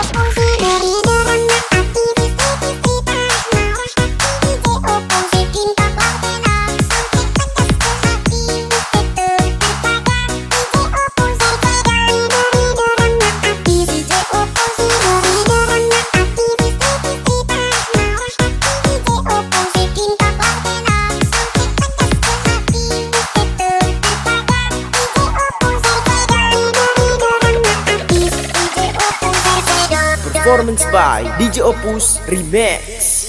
Oh, Performance by DJ Opus Remix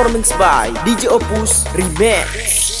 Performance by DJ Opus Remix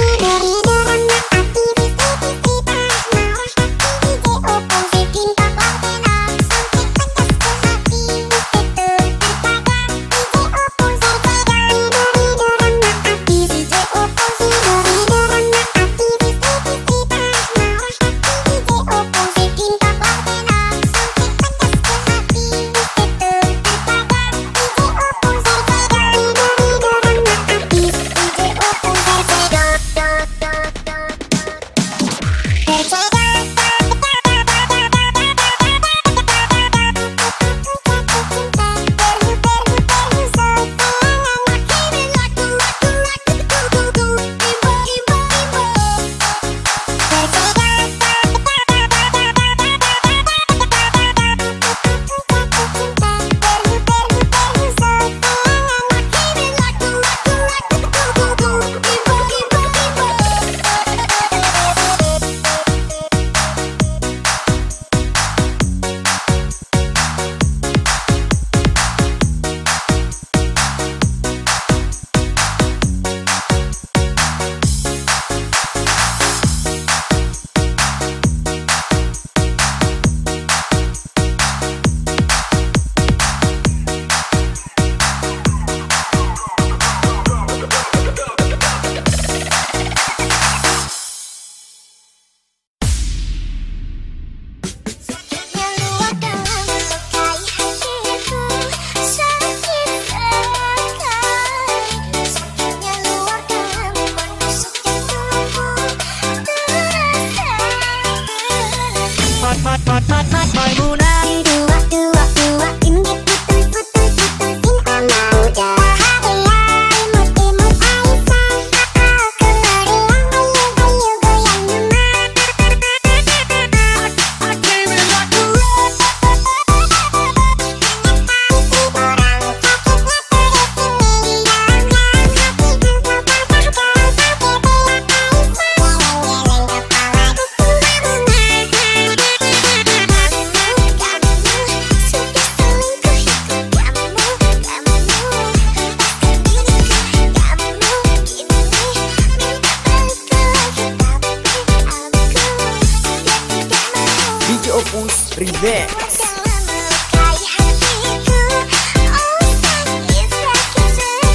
ดถอดถอดถอดถอดถอยมัน Opus Remix